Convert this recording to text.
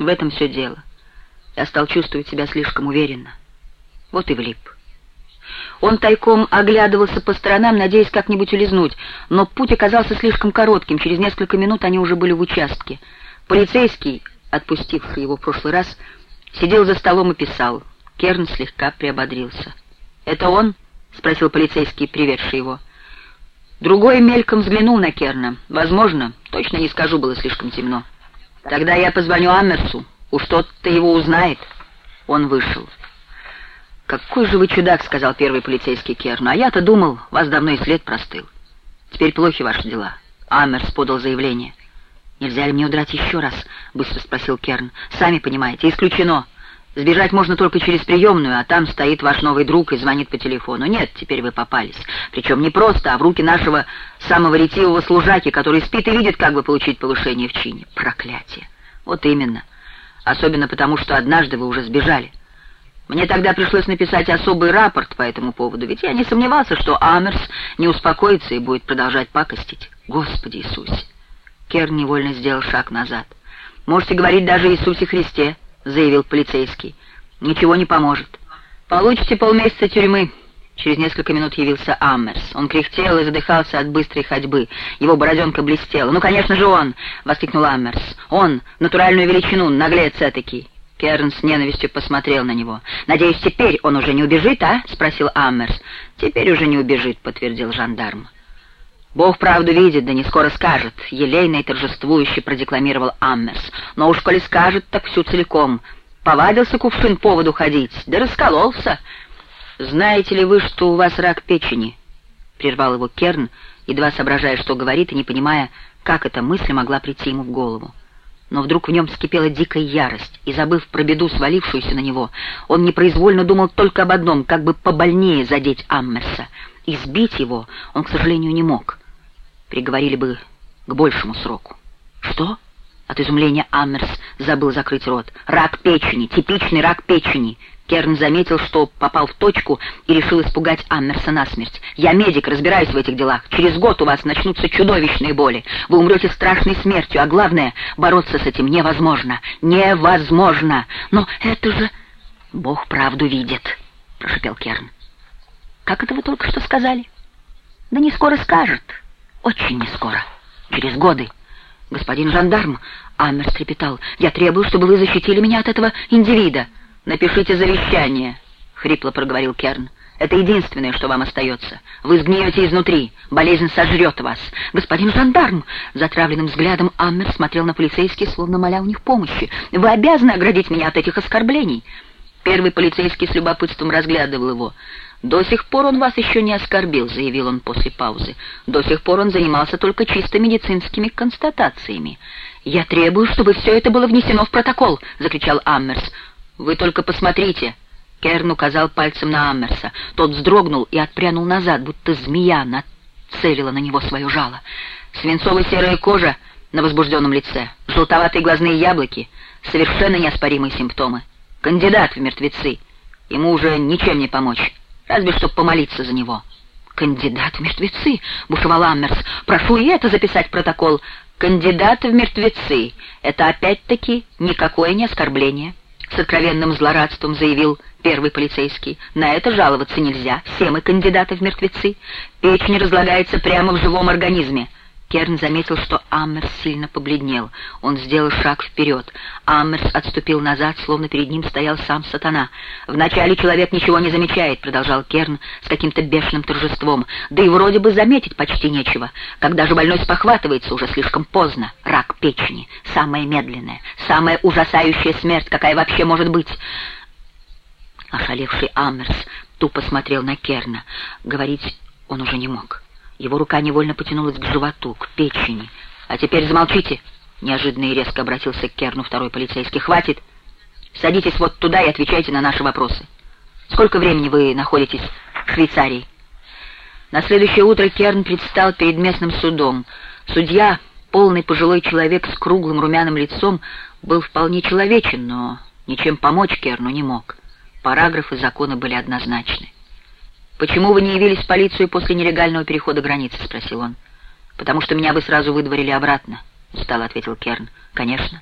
В этом все дело. Я стал чувствовать себя слишком уверенно. Вот и влип. Он тайком оглядывался по сторонам, надеясь как-нибудь улизнуть, но путь оказался слишком коротким. Через несколько минут они уже были в участке. Полицейский, отпустивший его в прошлый раз, сидел за столом и писал. Керн слегка приободрился. «Это он?» — спросил полицейский, приведший его. Другой мельком взглянул на Керна. «Возможно, точно не скажу, было слишком темно. Тогда я позвоню Амерсу. Уж тот-то его узнает». Он вышел. «Какой же вы чудак», — сказал первый полицейский Керну. «А я-то думал, вас давно и след простыл. Теперь плохи ваши дела». Амерс подал заявление. «Нельзя ли мне удрать еще раз?» — быстро спросил Керн. «Сами понимаете, исключено. Сбежать можно только через приемную, а там стоит ваш новый друг и звонит по телефону. Нет, теперь вы попались. Причем не просто, а в руки нашего самого ретивого служаки, который спит и видит, как бы получить повышение в чине. Проклятие. Вот именно. Особенно потому, что однажды вы уже сбежали. Мне тогда пришлось написать особый рапорт по этому поводу, ведь я не сомневался, что Амерс не успокоится и будет продолжать пакостить. Господи Иисусе! Керн невольно сделал шаг назад. Можете говорить даже Иисусе Христе. — заявил полицейский. «Ничего не поможет. Получите полмесяца тюрьмы». Через несколько минут явился Аммерс. Он кряхтел и задыхался от быстрой ходьбы. Его бороденка блестела. «Ну, конечно же, он!» — воскликнул Аммерс. «Он! Натуральную величину! Наглец этакий!» Керн с ненавистью посмотрел на него. «Надеюсь, теперь он уже не убежит, а?» — спросил Аммерс. «Теперь уже не убежит», — подтвердил жандарм. «Бог правду видит, да не скоро скажет», — елейно и торжествующе продекламировал Аммерс. «Но уж коли скажет, так всю целиком. Повадился кувшин поводу ходить, да раскололся». «Знаете ли вы, что у вас рак печени?» — прервал его Керн, едва соображая, что говорит, и не понимая, как эта мысль могла прийти ему в голову. Но вдруг в нем вскипела дикая ярость, и, забыв про беду, свалившуюся на него, он непроизвольно думал только об одном, как бы побольнее задеть Аммерса. Избить его он, к сожалению, не мог приговорили бы к большему сроку. Что? От изумления Аммерс забыл закрыть рот. Рак печени, типичный рак печени. Керн заметил, что попал в точку и решил испугать Аммерса насмерть. «Я медик, разбираюсь в этих делах. Через год у вас начнутся чудовищные боли. Вы умрете страшной смертью, а главное, бороться с этим невозможно. Невозможно! Но это же... Бог правду видит», — прошепел Керн. «Как это вы только что сказали?» «Да не скоро скажет». Очень не скоро. Через годы. Господин жандарм, Аммер трепетал, я требую, чтобы вы защитили меня от этого индивида. Напишите завещание, хрипло проговорил Керн. Это единственное, что вам остается. Вы сгниете изнутри, болезнь сожрет вас. Господин жандарм, затравленным взглядом Аммер смотрел на полицейских, словно моля у них помощи. Вы обязаны оградить меня от этих оскорблений. Первый полицейский с любопытством разглядывал его. «До сих пор он вас еще не оскорбил», — заявил он после паузы. «До сих пор он занимался только чисто медицинскими констатациями». «Я требую, чтобы все это было внесено в протокол», — закричал Аммерс. «Вы только посмотрите». Керн указал пальцем на Аммерса. Тот вздрогнул и отпрянул назад, будто змея нацелила на него свое жало. Свинцово-серая кожа на возбужденном лице, желтоватые глазные яблоки — совершенно неоспоримые симптомы. Кандидат в мертвецы. Ему уже ничем не помочь разве что помолиться за него. «Кандидат в мертвецы!» — бушевал Аммерс. «Прошу и это записать в протокол. Кандидат в мертвецы — это опять-таки никакое не оскорбление», — с откровенным злорадством заявил первый полицейский. «На это жаловаться нельзя. Все мы кандидаты в мертвецы. Печень разлагается прямо в живом организме». Керн заметил, что Аммерс сильно побледнел. Он сделал шаг вперед. Аммерс отступил назад, словно перед ним стоял сам сатана. «Вначале человек ничего не замечает», — продолжал Керн с каким-то бешеным торжеством. «Да и вроде бы заметить почти нечего. Когда же больной спохватывается, уже слишком поздно. Рак печени. Самая медленная, самая ужасающая смерть, какая вообще может быть». Ошалевший Аммерс тупо смотрел на Керна. Говорить он уже не мог. Его рука невольно потянулась к животу, к печени. «А теперь замолчите!» — неожиданно и резко обратился к Керну второй полицейский. «Хватит! Садитесь вот туда и отвечайте на наши вопросы. Сколько времени вы находитесь в Швейцарии?» На следующее утро Керн предстал перед местным судом. Судья, полный пожилой человек с круглым румяным лицом, был вполне человечен, но ничем помочь Керну не мог. Параграфы закона были однозначны. «Почему вы не явились в полицию после нелегального перехода границы?» — спросил он. «Потому что меня бы сразу выдворили обратно», — устало ответил Керн. «Конечно.